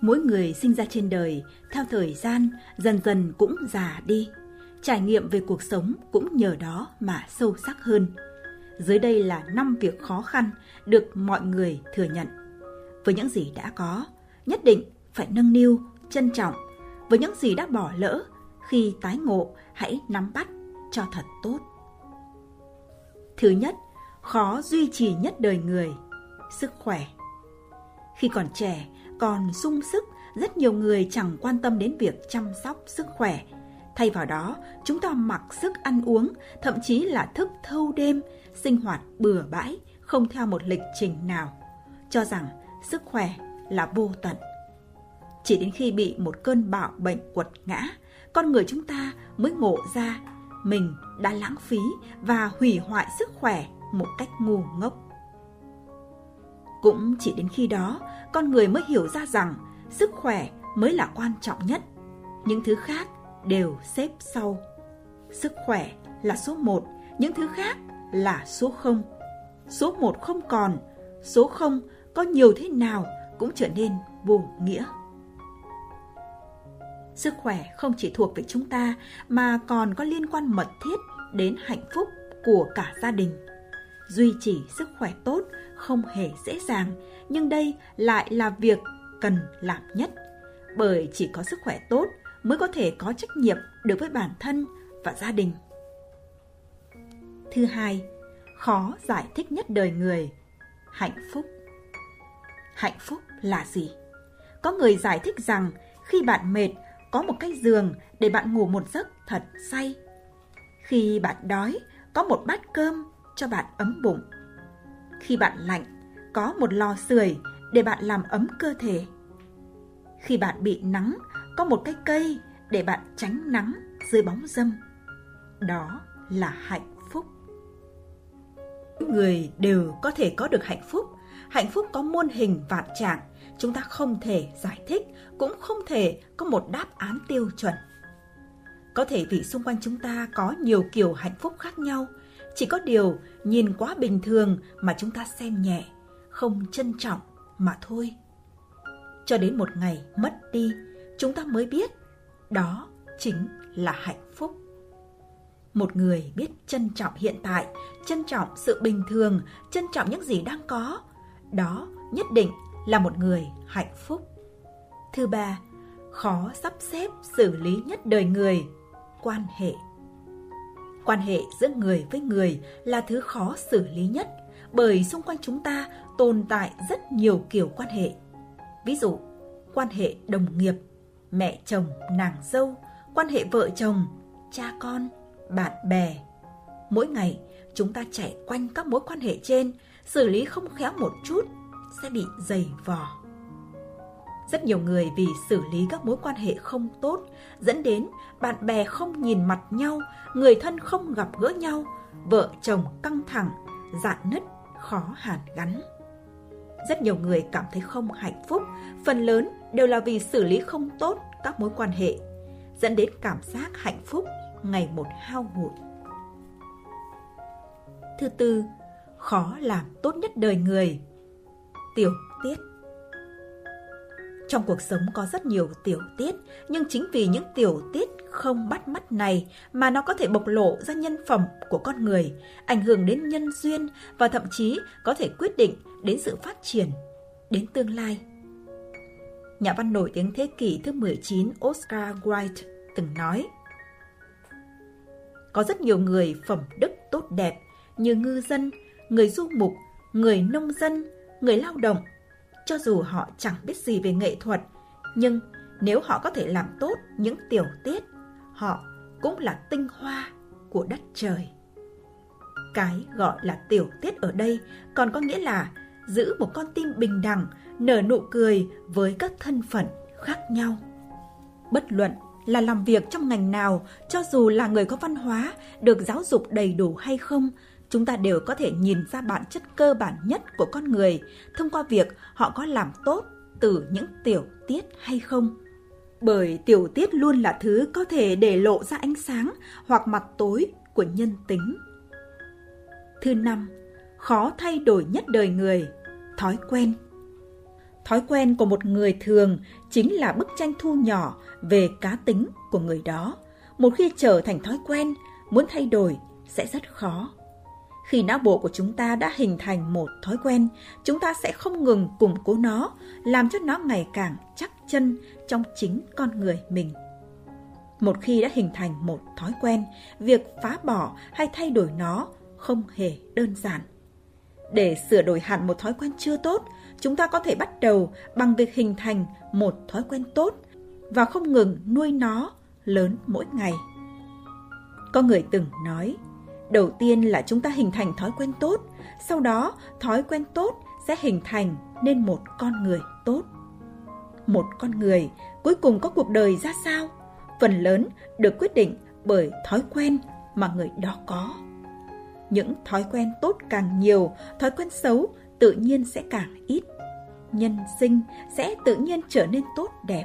Mỗi người sinh ra trên đời, theo thời gian, dần dần cũng già đi. Trải nghiệm về cuộc sống cũng nhờ đó mà sâu sắc hơn. Dưới đây là năm việc khó khăn được mọi người thừa nhận. Với những gì đã có, nhất định phải nâng niu, trân trọng. Với những gì đã bỏ lỡ, khi tái ngộ hãy nắm bắt cho thật tốt. Thứ nhất, khó duy trì nhất đời người, sức khỏe. Khi còn trẻ, còn sung sức, rất nhiều người chẳng quan tâm đến việc chăm sóc sức khỏe. Thay vào đó, chúng ta mặc sức ăn uống, thậm chí là thức thâu đêm, sinh hoạt bừa bãi, không theo một lịch trình nào, cho rằng sức khỏe là vô tận. Chỉ đến khi bị một cơn bạo bệnh quật ngã, con người chúng ta mới ngộ ra mình đã lãng phí và hủy hoại sức khỏe một cách ngu ngốc. Cũng chỉ đến khi đó, con người mới hiểu ra rằng sức khỏe mới là quan trọng nhất. Những thứ khác đều xếp sau. Sức khỏe là số một, những thứ khác là số không. Số một không còn, số không có nhiều thế nào cũng trở nên vô nghĩa. Sức khỏe không chỉ thuộc về chúng ta mà còn có liên quan mật thiết đến hạnh phúc của cả gia đình. Duy trì sức khỏe tốt không hề dễ dàng, nhưng đây lại là việc cần làm nhất. Bởi chỉ có sức khỏe tốt mới có thể có trách nhiệm đối với bản thân và gia đình. Thứ hai, khó giải thích nhất đời người, hạnh phúc. Hạnh phúc là gì? Có người giải thích rằng khi bạn mệt, có một cái giường để bạn ngủ một giấc thật say. Khi bạn đói, có một bát cơm cho bạn ấm bụng. Khi bạn lạnh, có một lò sưởi để bạn làm ấm cơ thể. Khi bạn bị nắng, có một cái cây để bạn tránh nắng dưới bóng dâm. Đó là hạnh phúc. Người đều có thể có được hạnh phúc. Hạnh phúc có muôn hình vạn trạng, chúng ta không thể giải thích, cũng không thể có một đáp án tiêu chuẩn. Có thể vì xung quanh chúng ta có nhiều kiểu hạnh phúc khác nhau, chỉ có điều nhìn quá bình thường mà chúng ta xem nhẹ, không trân trọng mà thôi. Cho đến một ngày mất đi, chúng ta mới biết đó chính là hạnh phúc. Một người biết trân trọng hiện tại, trân trọng sự bình thường, trân trọng những gì đang có, đó nhất định là một người hạnh phúc. Thứ ba, khó sắp xếp xử lý nhất đời người, quan hệ. Quan hệ giữa người với người là thứ khó xử lý nhất bởi xung quanh chúng ta tồn tại rất nhiều kiểu quan hệ. Ví dụ, quan hệ đồng nghiệp, mẹ chồng, nàng dâu, quan hệ vợ chồng, cha con, bạn bè. Mỗi ngày, chúng ta chạy quanh các mối quan hệ trên, xử lý không khéo một chút sẽ bị dày vò. Rất nhiều người vì xử lý các mối quan hệ không tốt dẫn đến bạn bè không nhìn mặt nhau, người thân không gặp gỡ nhau, vợ chồng căng thẳng, dạn nứt, khó hàn gắn. Rất nhiều người cảm thấy không hạnh phúc, phần lớn đều là vì xử lý không tốt các mối quan hệ, dẫn đến cảm giác hạnh phúc ngày một hao hụt. Thứ tư, khó làm tốt nhất đời người. Tiểu tiết trong cuộc sống có rất nhiều tiểu tiết, nhưng chính vì những tiểu tiết không bắt mắt này mà nó có thể bộc lộ ra nhân phẩm của con người, ảnh hưởng đến nhân duyên và thậm chí có thể quyết định đến sự phát triển, đến tương lai. Nhà văn nổi tiếng thế kỷ thứ 19 Oscar Wilde từng nói Có rất nhiều người phẩm đức tốt đẹp như ngư dân, người du mục, người nông dân, người lao động cho dù họ chẳng biết gì về nghệ thuật, nhưng nếu họ có thể làm tốt những tiểu tiết, họ cũng là tinh hoa của đất trời. Cái gọi là tiểu tiết ở đây còn có nghĩa là giữ một con tim bình đẳng, nở nụ cười với các thân phận khác nhau. Bất luận là làm việc trong ngành nào, cho dù là người có văn hóa, được giáo dục đầy đủ hay không, chúng ta đều có thể nhìn ra bản chất cơ bản nhất của con người thông qua việc họ có làm tốt từ những tiểu tiết hay không. Bởi tiểu tiết luôn là thứ có thể để lộ ra ánh sáng hoặc mặt tối của nhân tính. Thứ năm, khó thay đổi nhất đời người, thói quen. Thói quen của một người thường chính là bức tranh thu nhỏ về cá tính của người đó. Một khi trở thành thói quen, muốn thay đổi sẽ rất khó. Khi não bộ của chúng ta đã hình thành một thói quen, chúng ta sẽ không ngừng củng cố nó, làm cho nó ngày càng chắc chân trong chính con người mình. Một khi đã hình thành một thói quen, việc phá bỏ hay thay đổi nó không hề đơn giản. Để sửa đổi hẳn một thói quen chưa tốt, chúng ta có thể bắt đầu bằng việc hình thành một thói quen tốt và không ngừng nuôi nó lớn mỗi ngày. Có người từng nói, đầu tiên là chúng ta hình thành thói quen tốt, sau đó thói quen tốt sẽ hình thành nên một con người tốt. Một con người cuối cùng có cuộc đời ra sao? Phần lớn được quyết định bởi thói quen mà người đó có. Những thói quen tốt càng nhiều, thói quen xấu tự nhiên sẽ càng ít. Nhân sinh sẽ tự nhiên trở nên tốt đẹp.